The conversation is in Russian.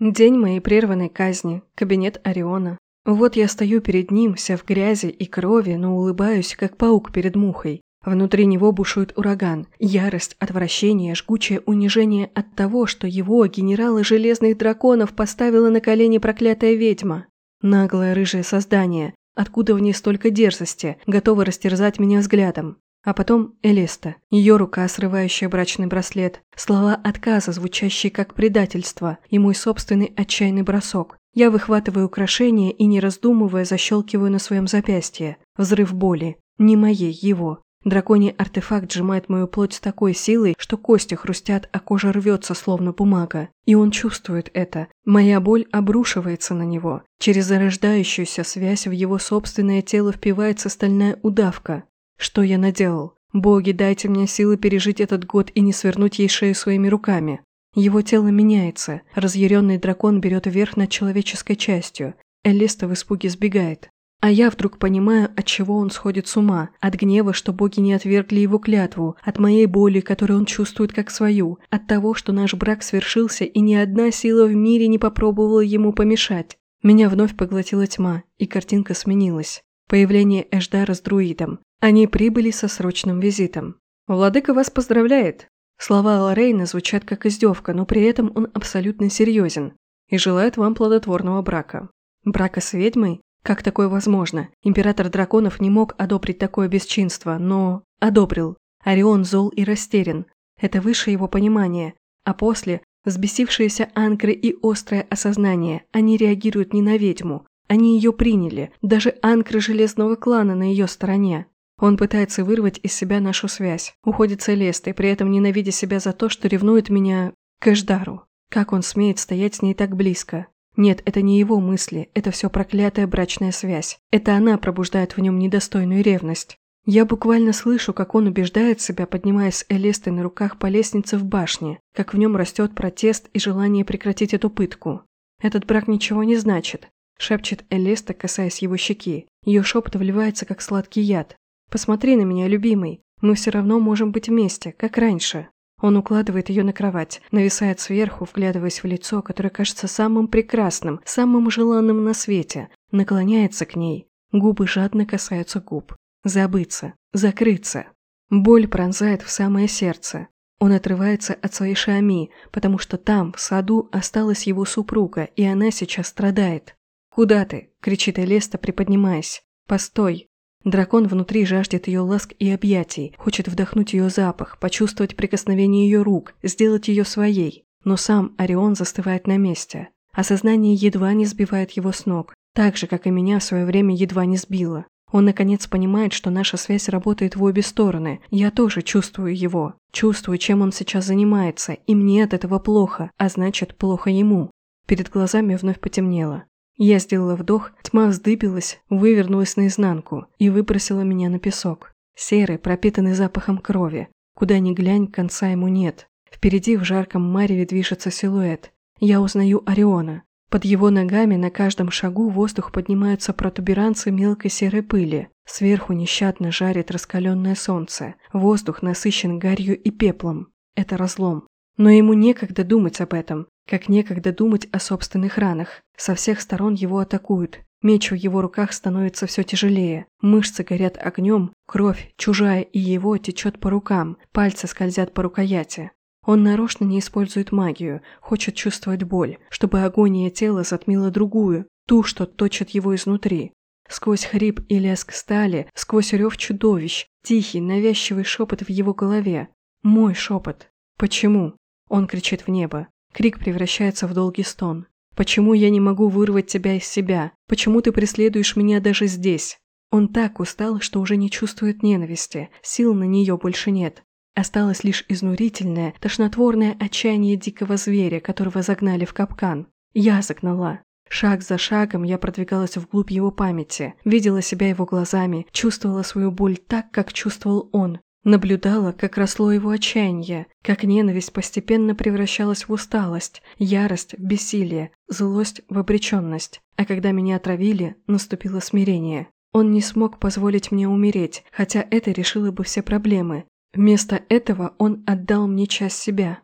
День моей прерванной казни, кабинет Ориона. Вот я стою перед ним, вся в грязи и крови, но улыбаюсь, как паук перед мухой. Внутри него бушует ураган, ярость, отвращение, жгучее унижение от того, что его, генерала Железных Драконов, поставила на колени проклятая ведьма. Наглое рыжее создание, откуда в ней столько дерзости, готова растерзать меня взглядом. А потом Элеста, ее рука, срывающая брачный браслет, слова отказа, звучащие как предательство, и мой собственный отчаянный бросок. Я выхватываю украшение и, не раздумывая, защелкиваю на своем запястье. Взрыв боли. Не моей, его. Драконий артефакт сжимает мою плоть с такой силой, что кости хрустят, а кожа рвется, словно бумага. И он чувствует это. Моя боль обрушивается на него. Через зарождающуюся связь в его собственное тело впивается стальная удавка. Что я наделал? Боги, дайте мне силы пережить этот год и не свернуть ей шею своими руками. Его тело меняется. Разъяренный дракон берет верх над человеческой частью. Элиста в испуге сбегает. А я вдруг понимаю, от чего он сходит с ума. От гнева, что боги не отвергли его клятву. От моей боли, которую он чувствует как свою. От того, что наш брак свершился, и ни одна сила в мире не попробовала ему помешать. Меня вновь поглотила тьма, и картинка сменилась. Появление Эшдара с друидом. Они прибыли со срочным визитом. «Владыка вас поздравляет!» Слова Лорейна звучат как издевка, но при этом он абсолютно серьезен и желает вам плодотворного брака. Брака с ведьмой? Как такое возможно? Император драконов не мог одобрить такое бесчинство, но... Одобрил. Орион зол и растерян. Это выше его понимания. А после – взбесившиеся анкры и острое осознание. Они реагируют не на ведьму. Они ее приняли. Даже анкры Железного клана на ее стороне. Он пытается вырвать из себя нашу связь, уходит Целестой, при этом ненавидя себя за то, что ревнует меня к Эшдару. Как он смеет стоять с ней так близко? Нет, это не его мысли, это все проклятая брачная связь. Это она пробуждает в нем недостойную ревность. Я буквально слышу, как он убеждает себя, поднимаясь с Элестой на руках по лестнице в башне, как в нем растет протест и желание прекратить эту пытку. «Этот брак ничего не значит», – шепчет Элеста, касаясь его щеки. Ее шепот вливается, как сладкий яд. Посмотри на меня, любимый. Мы все равно можем быть вместе, как раньше». Он укладывает ее на кровать, нависает сверху, вглядываясь в лицо, которое кажется самым прекрасным, самым желанным на свете, наклоняется к ней. Губы жадно касаются губ. Забыться, закрыться. Боль пронзает в самое сердце. Он отрывается от своей шами, потому что там, в саду, осталась его супруга, и она сейчас страдает. «Куда ты?» – кричит Элеста, приподнимаясь. «Постой!» Дракон внутри жаждет ее ласк и объятий, хочет вдохнуть ее запах, почувствовать прикосновение ее рук, сделать ее своей. Но сам Орион застывает на месте. Осознание едва не сбивает его с ног, так же, как и меня в свое время едва не сбило. Он наконец понимает, что наша связь работает в обе стороны. Я тоже чувствую его. Чувствую, чем он сейчас занимается, и мне от этого плохо, а значит, плохо ему. Перед глазами вновь потемнело. Я сделала вдох, тьма вздыбилась, вывернулась наизнанку и выбросила меня на песок. Серый, пропитанный запахом крови. Куда ни глянь, конца ему нет. Впереди в жарком мареве движется силуэт. Я узнаю Ориона. Под его ногами на каждом шагу воздух поднимаются протуберанцы мелкой серой пыли. Сверху нещадно жарит раскаленное солнце. Воздух насыщен гарью и пеплом. Это разлом. Но ему некогда думать об этом. Как некогда думать о собственных ранах. Со всех сторон его атакуют. Меч в его руках становится все тяжелее. Мышцы горят огнем, кровь, чужая и его, течет по рукам, пальцы скользят по рукояти. Он нарочно не использует магию, хочет чувствовать боль, чтобы агония тела затмила другую, ту, что точит его изнутри. Сквозь хрип и лязг стали, сквозь рев чудовищ, тихий, навязчивый шепот в его голове. Мой шепот. Почему? Он кричит в небо. Крик превращается в долгий стон. «Почему я не могу вырвать тебя из себя? Почему ты преследуешь меня даже здесь?» Он так устал, что уже не чувствует ненависти, сил на нее больше нет. Осталось лишь изнурительное, тошнотворное отчаяние дикого зверя, которого загнали в капкан. Я загнала. Шаг за шагом я продвигалась вглубь его памяти, видела себя его глазами, чувствовала свою боль так, как чувствовал он, Наблюдала, как росло его отчаяние, как ненависть постепенно превращалась в усталость, ярость в бессилие, злость в обреченность. А когда меня отравили, наступило смирение. Он не смог позволить мне умереть, хотя это решило бы все проблемы. Вместо этого он отдал мне часть себя.